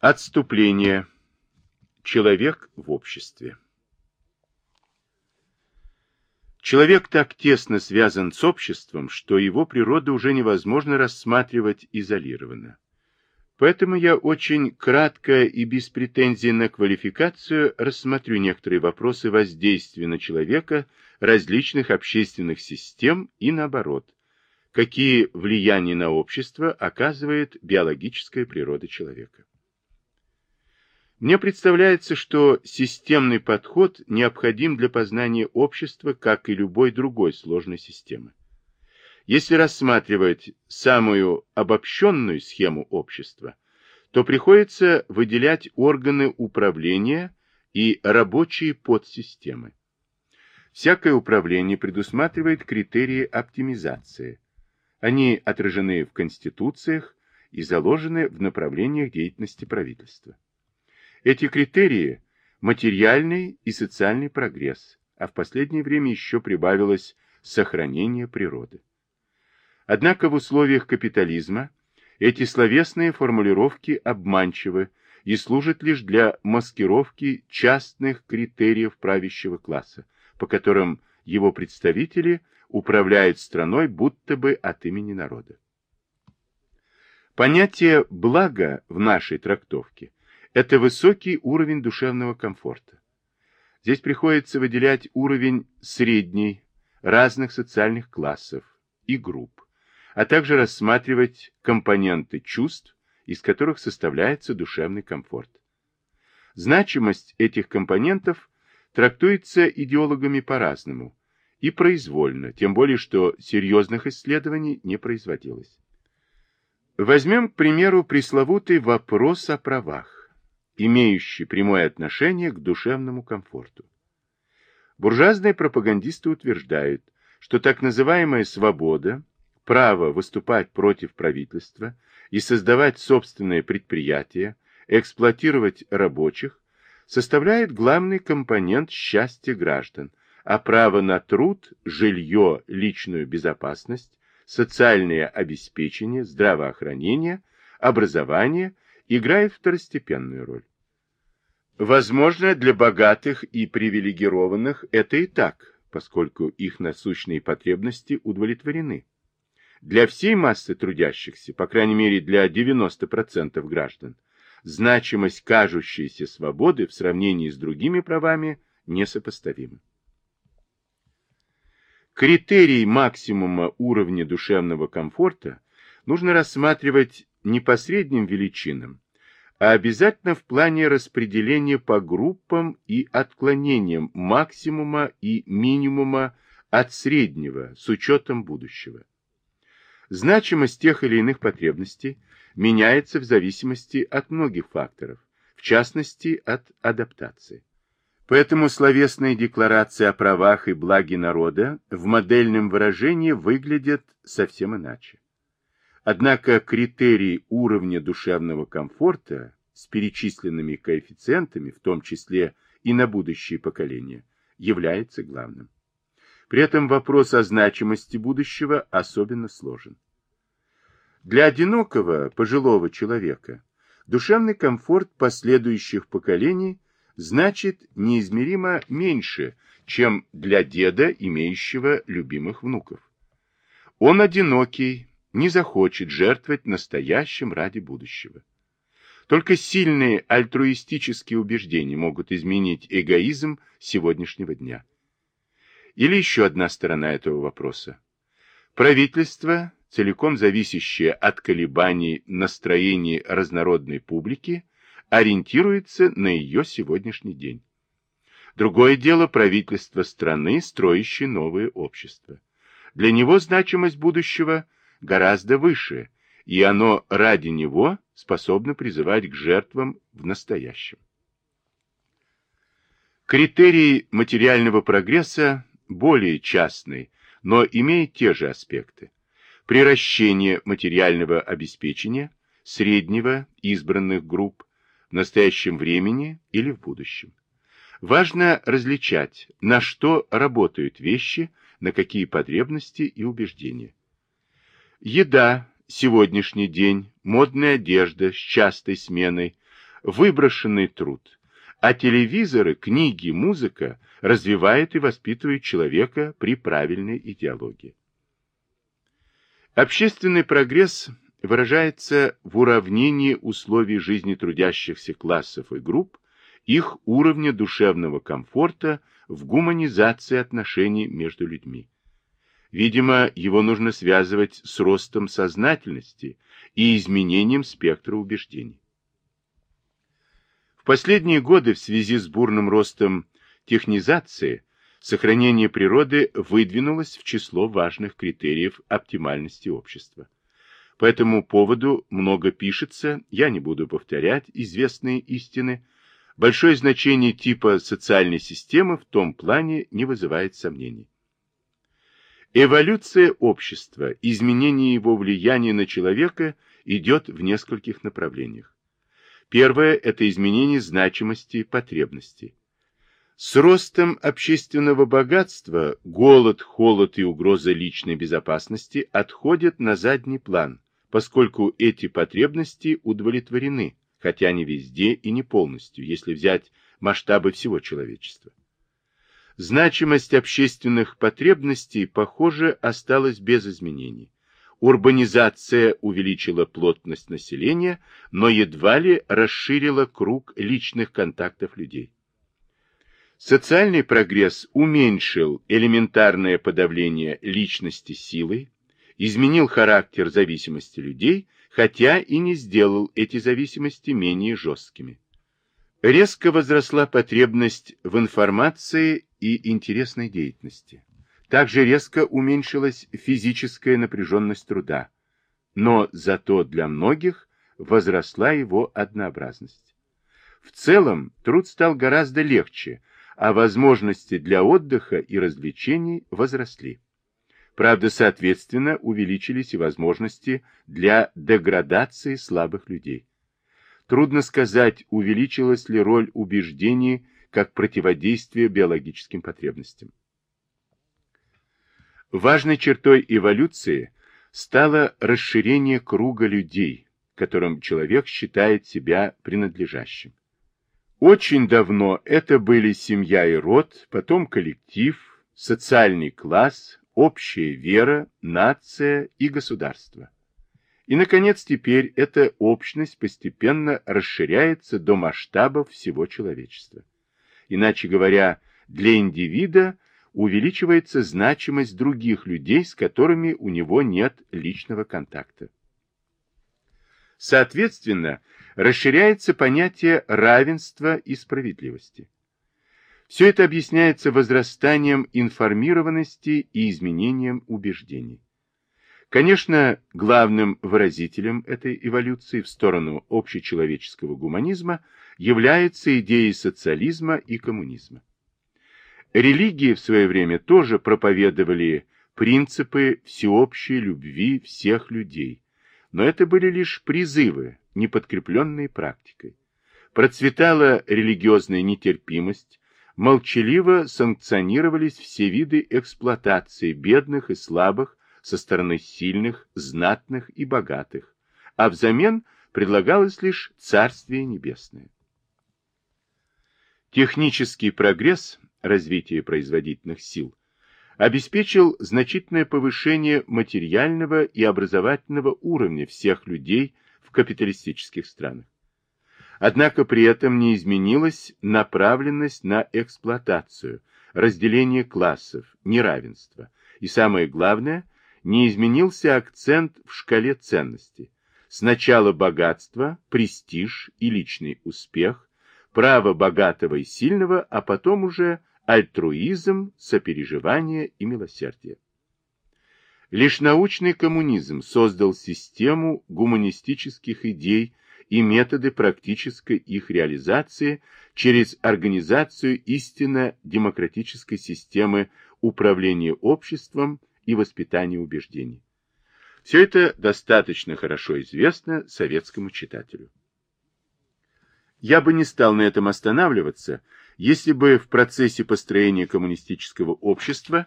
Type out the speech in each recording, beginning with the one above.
Отступление. Человек в обществе. Человек так тесно связан с обществом, что его природу уже невозможно рассматривать изолированно. Поэтому я очень кратко и без претензий на квалификацию рассмотрю некоторые вопросы воздействия на человека различных общественных систем и наоборот, какие влияния на общество оказывает биологическая природа человека. Мне представляется, что системный подход необходим для познания общества, как и любой другой сложной системы. Если рассматривать самую обобщенную схему общества, то приходится выделять органы управления и рабочие подсистемы. Всякое управление предусматривает критерии оптимизации. Они отражены в конституциях и заложены в направлениях деятельности правительства. Эти критерии – материальный и социальный прогресс, а в последнее время еще прибавилось сохранение природы. Однако в условиях капитализма эти словесные формулировки обманчивы и служат лишь для маскировки частных критериев правящего класса, по которым его представители управляют страной будто бы от имени народа. Понятие «благо» в нашей трактовке это высокий уровень душевного комфорта. Здесь приходится выделять уровень средний, разных социальных классов и групп, а также рассматривать компоненты чувств, из которых составляется душевный комфорт. Значимость этих компонентов трактуется идеологами по-разному и произвольно, тем более что серьезных исследований не производилось. Возьмем, к примеру, пресловутый вопрос о правах имеющий прямое отношение к душевному комфорту. Буржуазные пропагандисты утверждают, что так называемая свобода, право выступать против правительства и создавать собственные предприятия, эксплуатировать рабочих, составляет главный компонент счастья граждан, а право на труд, жилье, личную безопасность, социальное обеспечение, здравоохранение, образование играет второстепенную роль. Возможно, для богатых и привилегированных это и так, поскольку их насущные потребности удовлетворены. Для всей массы трудящихся, по крайней мере для 90% граждан, значимость кажущейся свободы в сравнении с другими правами несопоставима. Критерий максимума уровня душевного комфорта нужно рассматривать не по средним величинам, а обязательно в плане распределения по группам и отклонениям максимума и минимума от среднего с учетом будущего. Значимость тех или иных потребностей меняется в зависимости от многих факторов, в частности от адаптации. Поэтому словесные декларации о правах и благе народа в модельном выражении выглядят совсем иначе. Однако критерий уровня душевного комфорта с перечисленными коэффициентами, в том числе и на будущее поколение, является главным. При этом вопрос о значимости будущего особенно сложен. Для одинокого пожилого человека душевный комфорт последующих поколений значит неизмеримо меньше, чем для деда, имеющего любимых внуков. Он одинокий, не захочет жертвовать настоящим ради будущего. Только сильные альтруистические убеждения могут изменить эгоизм сегодняшнего дня. Или еще одна сторона этого вопроса. Правительство, целиком зависящее от колебаний настроений разнородной публики, ориентируется на ее сегодняшний день. Другое дело правительство страны, строящее новое общество. Для него значимость будущего – гораздо выше, и оно ради него способно призывать к жертвам в настоящем. Критерий материального прогресса более частный, но имеет те же аспекты. Приращение материального обеспечения среднего избранных групп в настоящем времени или в будущем. Важно различать, на что работают вещи, на какие потребности и убеждения. Еда, сегодняшний день, модная одежда с частой сменой, выброшенный труд, а телевизоры, книги, музыка развивают и воспитывают человека при правильной идеологии. Общественный прогресс выражается в уравнении условий жизни трудящихся классов и групп, их уровня душевного комфорта в гуманизации отношений между людьми. Видимо, его нужно связывать с ростом сознательности и изменением спектра убеждений. В последние годы в связи с бурным ростом технизации сохранение природы выдвинулось в число важных критериев оптимальности общества. По этому поводу много пишется, я не буду повторять известные истины. Большое значение типа социальной системы в том плане не вызывает сомнений. Эволюция общества, изменение его влияния на человека идет в нескольких направлениях. Первое – это изменение значимости потребностей. С ростом общественного богатства голод, холод и угроза личной безопасности отходят на задний план, поскольку эти потребности удовлетворены, хотя не везде и не полностью, если взять масштабы всего человечества. Значимость общественных потребностей, похоже, осталась без изменений. Урбанизация увеличила плотность населения, но едва ли расширила круг личных контактов людей. Социальный прогресс уменьшил элементарное подавление личности силой, изменил характер зависимости людей, хотя и не сделал эти зависимости менее жесткими. Резко возросла потребность в информации и интересной деятельности. Также резко уменьшилась физическая напряженность труда, но зато для многих возросла его однообразность. В целом труд стал гораздо легче, а возможности для отдыха и развлечений возросли. Правда, соответственно, увеличились и возможности для деградации слабых людей. Трудно сказать, увеличилась ли роль убеждений как противодействие биологическим потребностям. Важной чертой эволюции стало расширение круга людей, которым человек считает себя принадлежащим. Очень давно это были семья и род, потом коллектив, социальный класс, общая вера, нация и государство. И, наконец, теперь эта общность постепенно расширяется до масштабов всего человечества. Иначе говоря, для индивида увеличивается значимость других людей, с которыми у него нет личного контакта. Соответственно, расширяется понятие равенства и справедливости. Все это объясняется возрастанием информированности и изменением убеждений. Конечно, главным выразителем этой эволюции в сторону общечеловеческого гуманизма является идея социализма и коммунизма. Религии в свое время тоже проповедовали принципы всеобщей любви всех людей, но это были лишь призывы, не подкрепленные практикой. Процветала религиозная нетерпимость, молчаливо санкционировались все виды эксплуатации бедных и слабых со стороны сильных, знатных и богатых, а взамен предлагалось лишь Царствие Небесное. Технический прогресс, развитие производительных сил, обеспечил значительное повышение материального и образовательного уровня всех людей в капиталистических странах. Однако при этом не изменилась направленность на эксплуатацию, разделение классов, неравенство и, самое главное, не изменился акцент в шкале ценностей. Сначала богатство, престиж и личный успех, право богатого и сильного, а потом уже альтруизм, сопереживание и милосердие. Лишь научный коммунизм создал систему гуманистических идей и методы практической их реализации через организацию истинно демократической системы управления обществом и воспитания убеждений. Все это достаточно хорошо известно советскому читателю. Я бы не стал на этом останавливаться, если бы в процессе построения коммунистического общества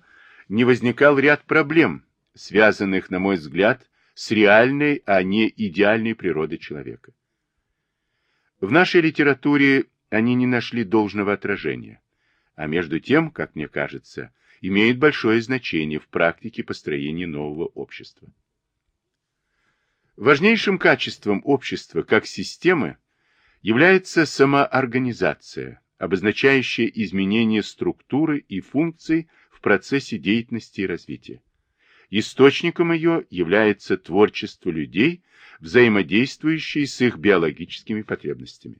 не возникал ряд проблем, связанных, на мой взгляд, с реальной, а не идеальной природой человека. В нашей литературе они не нашли должного отражения, а между тем, как мне кажется, имеют большое значение в практике построения нового общества. Важнейшим качеством общества как системы является самоорганизация, обозначающая изменение структуры и функций в процессе деятельности и развития. Источником ее является творчество людей, взаимодействующие с их биологическими потребностями.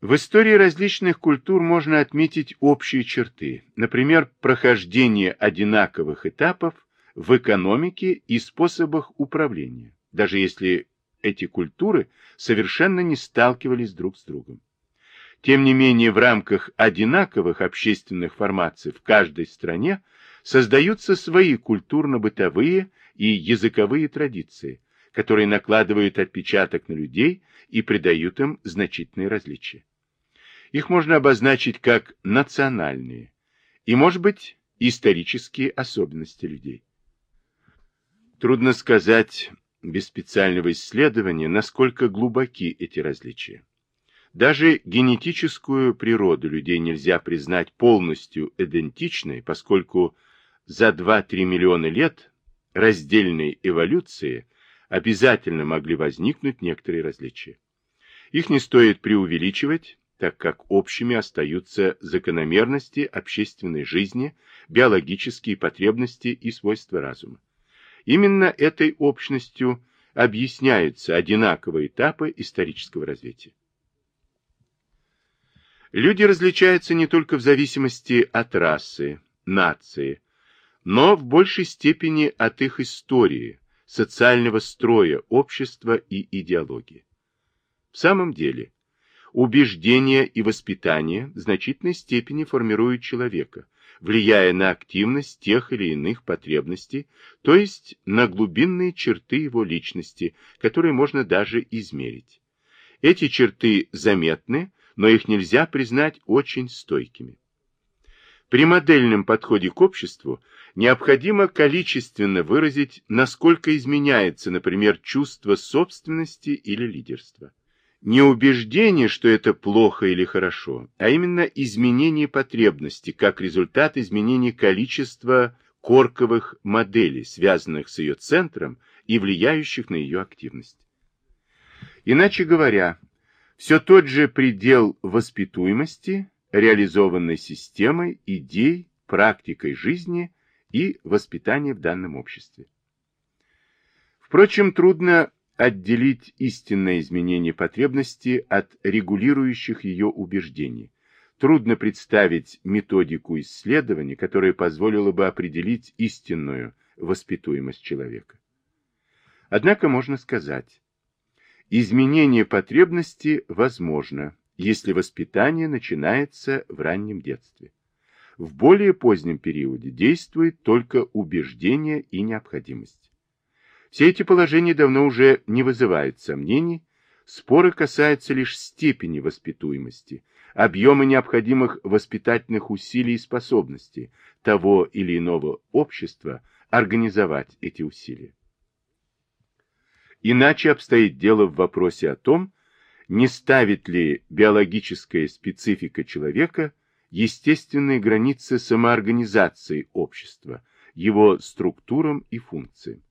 В истории различных культур можно отметить общие черты, например, прохождение одинаковых этапов в экономике и способах управления даже если эти культуры совершенно не сталкивались друг с другом. Тем не менее, в рамках одинаковых общественных формаций в каждой стране создаются свои культурно-бытовые и языковые традиции, которые накладывают отпечаток на людей и придают им значительные различия. Их можно обозначить как национальные и, может быть, исторические особенности людей. Трудно сказать, без специального исследования, насколько глубоки эти различия. Даже генетическую природу людей нельзя признать полностью идентичной, поскольку за 2-3 миллиона лет раздельной эволюции обязательно могли возникнуть некоторые различия. Их не стоит преувеличивать, так как общими остаются закономерности общественной жизни, биологические потребности и свойства разума. Именно этой общностью объясняются одинаковые этапы исторического развития. Люди различаются не только в зависимости от расы, нации, но в большей степени от их истории, социального строя, общества и идеологии. В самом деле, убеждения и воспитание в значительной степени формируют человека, влияя на активность тех или иных потребностей, то есть на глубинные черты его личности, которые можно даже измерить. Эти черты заметны, но их нельзя признать очень стойкими. При модельном подходе к обществу необходимо количественно выразить, насколько изменяется, например, чувство собственности или лидерства. Не убеждение, что это плохо или хорошо, а именно изменение потребности как результат изменения количества корковых моделей, связанных с ее центром и влияющих на ее активность. Иначе говоря, все тот же предел воспитуемости, реализованной системой, идей, практикой жизни и воспитания в данном обществе. Впрочем, трудно отделить истинное изменение потребности от регулирующих ее убеждений. Трудно представить методику исследования, которая позволила бы определить истинную воспитуемость человека. Однако можно сказать, изменение потребности возможно, если воспитание начинается в раннем детстве. В более позднем периоде действует только убеждение и необходимость. Все эти положения давно уже не вызывают сомнений, споры касаются лишь степени воспитуемости, объема необходимых воспитательных усилий и способностей того или иного общества организовать эти усилия. Иначе обстоит дело в вопросе о том, не ставит ли биологическая специфика человека естественные границы самоорганизации общества, его структурам и функциям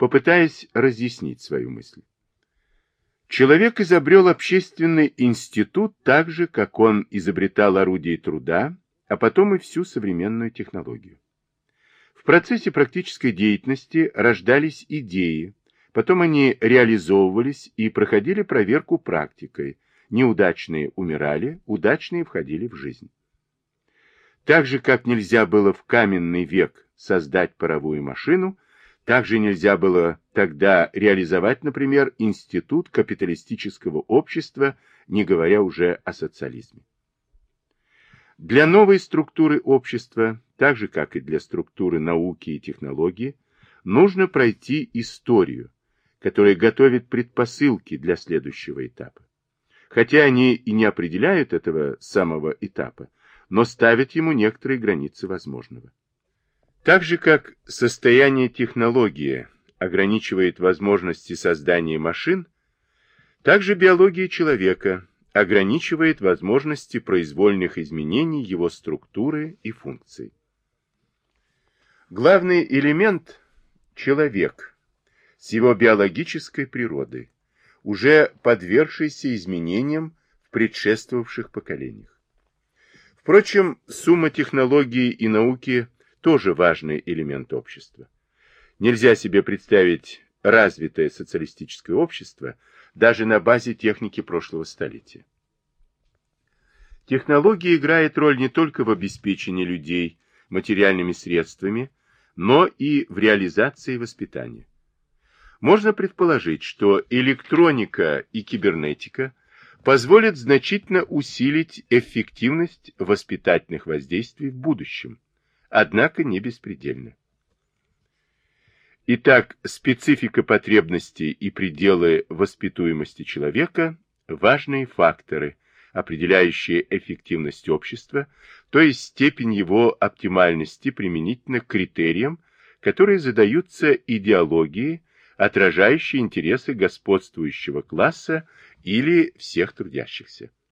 попытаясь разъяснить свою мысль. Человек изобрел общественный институт так же, как он изобретал орудие труда, а потом и всю современную технологию. В процессе практической деятельности рождались идеи, потом они реализовывались и проходили проверку практикой, неудачные умирали, удачные входили в жизнь. Так же, как нельзя было в каменный век создать паровую машину, также нельзя было тогда реализовать, например, институт капиталистического общества, не говоря уже о социализме. Для новой структуры общества, так же как и для структуры науки и технологии, нужно пройти историю, которая готовит предпосылки для следующего этапа. Хотя они и не определяют этого самого этапа, но ставят ему некоторые границы возможного. Так же, как состояние технологии ограничивает возможности создания машин, Также биология человека ограничивает возможности произвольных изменений его структуры и функций. Главный элемент – человек с его биологической природой, уже подвергшийся изменениям в предшествовавших поколениях. Впрочем, сумма технологии и науки тоже важный элемент общества. Нельзя себе представить развитое социалистическое общество даже на базе техники прошлого столетия. Технология играет роль не только в обеспечении людей материальными средствами, но и в реализации воспитания. Можно предположить, что электроника и кибернетика позволят значительно усилить эффективность воспитательных воздействий в будущем, однако не беспредельно. Итак, специфика потребностей и пределы воспитуемости человека – важные факторы, определяющие эффективность общества, то есть степень его оптимальности применительно к критериям, которые задаются идеологией, отражающей интересы господствующего класса или всех трудящихся.